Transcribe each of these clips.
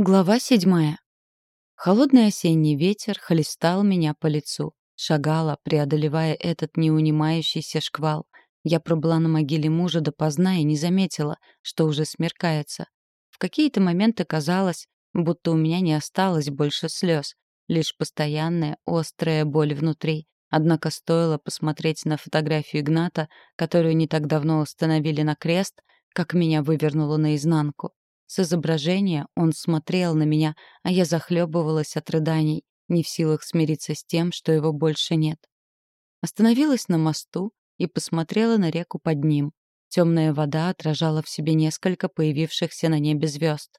Глава седьмая. Холодный осенний ветер хлестал меня по лицу. Шагала, преодолевая этот неунимающийся шквал. Я пробыла на могиле мужа допоздна и не заметила, что уже смеркается. В какие-то моменты казалось, будто у меня не осталось больше слез, лишь постоянная острая боль внутри. Однако стоило посмотреть на фотографию Игната, которую не так давно установили на крест, как меня вывернуло наизнанку. С изображения он смотрел на меня, а я захлебывалась от рыданий, не в силах смириться с тем, что его больше нет. Остановилась на мосту и посмотрела на реку под ним. Темная вода отражала в себе несколько появившихся на небе звезд.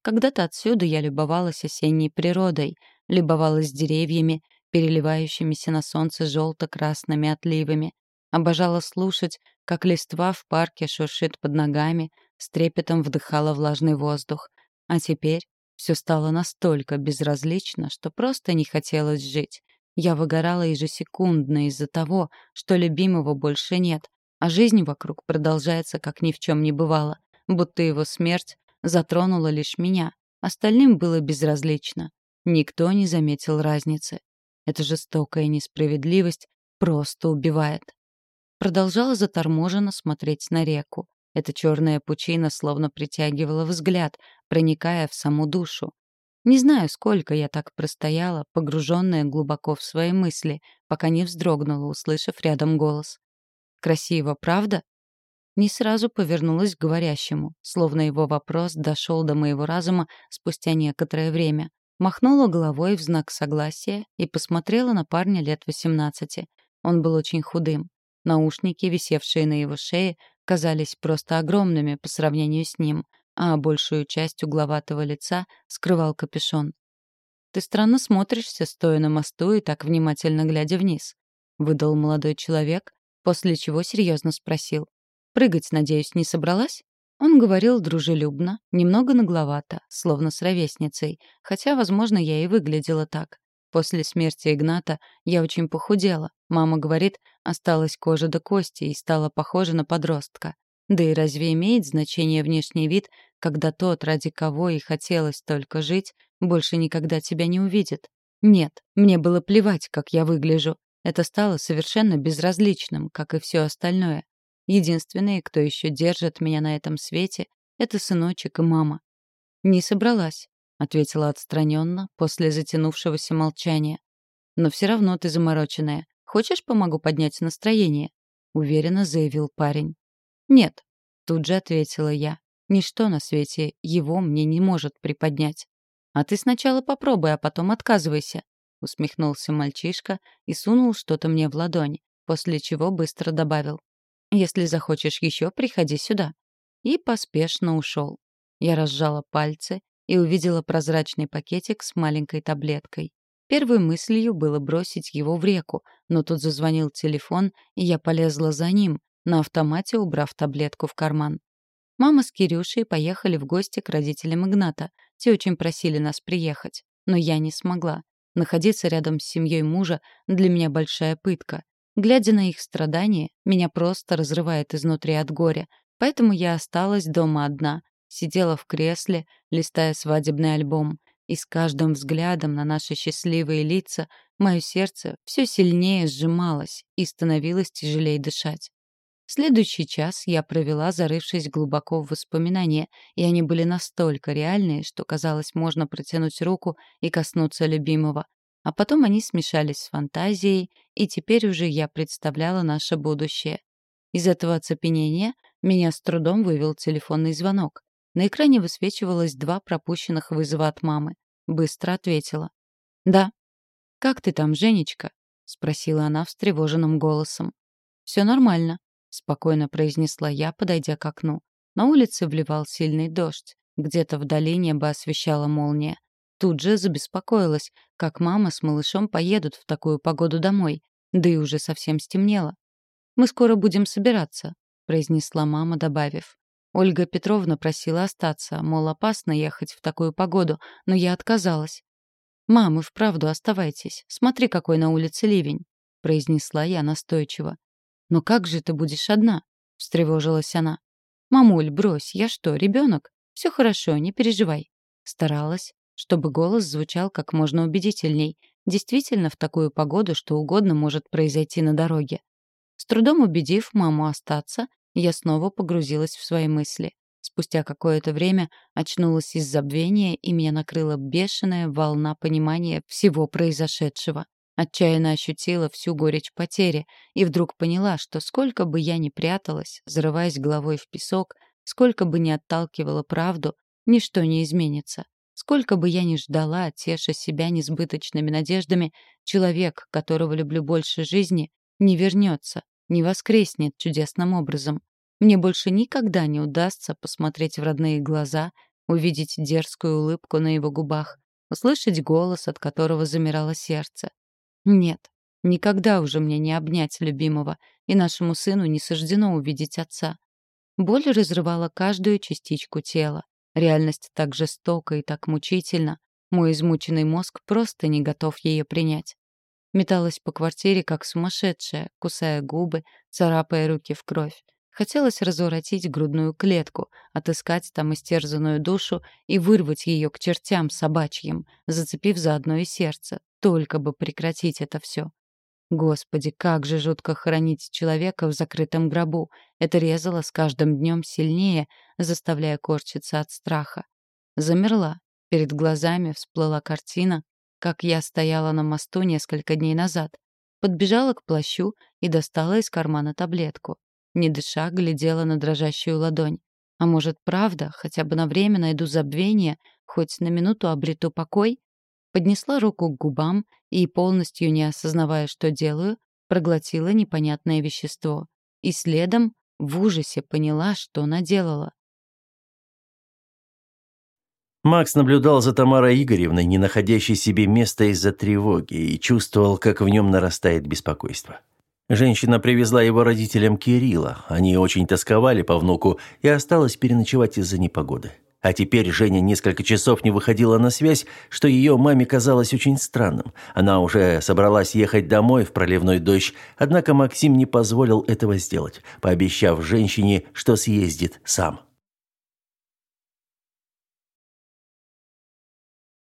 Когда-то отсюда я любовалась осенней природой, любовалась деревьями, переливающимися на солнце желто-красными отливами. Обожала слушать, как листва в парке шуршит под ногами, с трепетом вдыхала влажный воздух. А теперь все стало настолько безразлично, что просто не хотелось жить. Я выгорала ежесекундно из-за того, что любимого больше нет, а жизнь вокруг продолжается, как ни в чем не бывало, будто его смерть затронула лишь меня. Остальным было безразлично. Никто не заметил разницы. Эта жестокая несправедливость просто убивает. Продолжала заторможенно смотреть на реку. Эта черная пучина словно притягивала взгляд, проникая в саму душу. Не знаю, сколько я так простояла, погруженная глубоко в свои мысли, пока не вздрогнула, услышав рядом голос. «Красиво, правда?» Не сразу повернулась к говорящему, словно его вопрос дошел до моего разума спустя некоторое время. Махнула головой в знак согласия и посмотрела на парня лет восемнадцати. Он был очень худым. Наушники, висевшие на его шее, казались просто огромными по сравнению с ним, а большую часть угловатого лица скрывал капюшон. «Ты странно смотришься, стоя на мосту и так внимательно глядя вниз», — выдал молодой человек, после чего серьезно спросил. «Прыгать, надеюсь, не собралась?» Он говорил дружелюбно, немного нагловато, словно с ровесницей, хотя, возможно, я и выглядела так. После смерти Игната я очень похудела. Мама говорит, осталась кожа до кости и стала похожа на подростка. Да и разве имеет значение внешний вид, когда тот, ради кого и хотелось только жить, больше никогда тебя не увидит? Нет, мне было плевать, как я выгляжу. Это стало совершенно безразличным, как и все остальное. Единственные, кто еще держит меня на этом свете, это сыночек и мама. Не собралась. — ответила отстраненно после затянувшегося молчания. «Но все равно ты замороченная. Хочешь, помогу поднять настроение?» — уверенно заявил парень. «Нет», — тут же ответила я. «Ничто на свете его мне не может приподнять». «А ты сначала попробуй, а потом отказывайся», — усмехнулся мальчишка и сунул что-то мне в ладонь, после чего быстро добавил. «Если захочешь еще, приходи сюда». И поспешно ушел. Я разжала пальцы и увидела прозрачный пакетик с маленькой таблеткой. Первой мыслью было бросить его в реку, но тут зазвонил телефон, и я полезла за ним, на автомате убрав таблетку в карман. Мама с Кирюшей поехали в гости к родителям Игната. Те очень просили нас приехать. Но я не смогла. Находиться рядом с семьей мужа для меня большая пытка. Глядя на их страдания, меня просто разрывает изнутри от горя. Поэтому я осталась дома одна, Сидела в кресле, листая свадебный альбом, и с каждым взглядом на наши счастливые лица мое сердце все сильнее сжималось и становилось тяжелее дышать. Следующий час я провела, зарывшись глубоко в воспоминания, и они были настолько реальные, что казалось, можно протянуть руку и коснуться любимого. А потом они смешались с фантазией, и теперь уже я представляла наше будущее. Из этого оцепенения меня с трудом вывел телефонный звонок. На экране высвечивалось два пропущенных вызова от мамы. Быстро ответила. «Да». «Как ты там, Женечка?» — спросила она встревоженным голосом. «Все нормально», — спокойно произнесла я, подойдя к окну. На улице вливал сильный дождь. Где-то вдали небо освещала молния. Тут же забеспокоилась, как мама с малышом поедут в такую погоду домой. Да и уже совсем стемнело. «Мы скоро будем собираться», — произнесла мама, добавив. Ольга Петровна просила остаться, мол, опасно ехать в такую погоду, но я отказалась. «Мам, и вправду оставайтесь. Смотри, какой на улице ливень», — произнесла я настойчиво. «Но как же ты будешь одна?» — встревожилась она. «Мамуль, брось, я что, ребенок? Все хорошо, не переживай», — Старалась, чтобы голос звучал как можно убедительней. Действительно, в такую погоду что угодно может произойти на дороге. С трудом убедив маму остаться, я снова погрузилась в свои мысли. Спустя какое-то время очнулась из забвения, и меня накрыла бешеная волна понимания всего произошедшего. Отчаянно ощутила всю горечь потери и вдруг поняла, что сколько бы я ни пряталась, зарываясь головой в песок, сколько бы ни отталкивала правду, ничто не изменится. Сколько бы я ни ждала, теша себя несбыточными надеждами, человек, которого люблю больше жизни, не вернется, не воскреснет чудесным образом. Мне больше никогда не удастся посмотреть в родные глаза, увидеть дерзкую улыбку на его губах, услышать голос, от которого замирало сердце. Нет, никогда уже мне не обнять любимого, и нашему сыну не суждено увидеть отца. Боль разрывала каждую частичку тела. Реальность так жестока и так мучительна. Мой измученный мозг просто не готов ее принять. Металась по квартире, как сумасшедшая, кусая губы, царапая руки в кровь. Хотелось разворотить грудную клетку, отыскать там истерзанную душу и вырвать ее к чертям собачьим, зацепив заодно и сердце, только бы прекратить это все. Господи, как же жутко хоронить человека в закрытом гробу. Это резало с каждым днем сильнее, заставляя корчиться от страха. Замерла. Перед глазами всплыла картина, как я стояла на мосту несколько дней назад. Подбежала к плащу и достала из кармана таблетку не дыша, глядела на дрожащую ладонь. А может, правда, хотя бы на время найду забвение, хоть на минуту обрету покой? Поднесла руку к губам и, полностью не осознавая, что делаю, проглотила непонятное вещество. И следом в ужасе поняла, что наделала. Макс наблюдал за Тамарой Игоревной, не находящей себе места из-за тревоги, и чувствовал, как в нем нарастает беспокойство. Женщина привезла его родителям Кирилла. Они очень тосковали по внуку и осталась переночевать из-за непогоды. А теперь Женя несколько часов не выходила на связь, что ее маме казалось очень странным. Она уже собралась ехать домой в проливной дождь, однако Максим не позволил этого сделать, пообещав женщине, что съездит сам.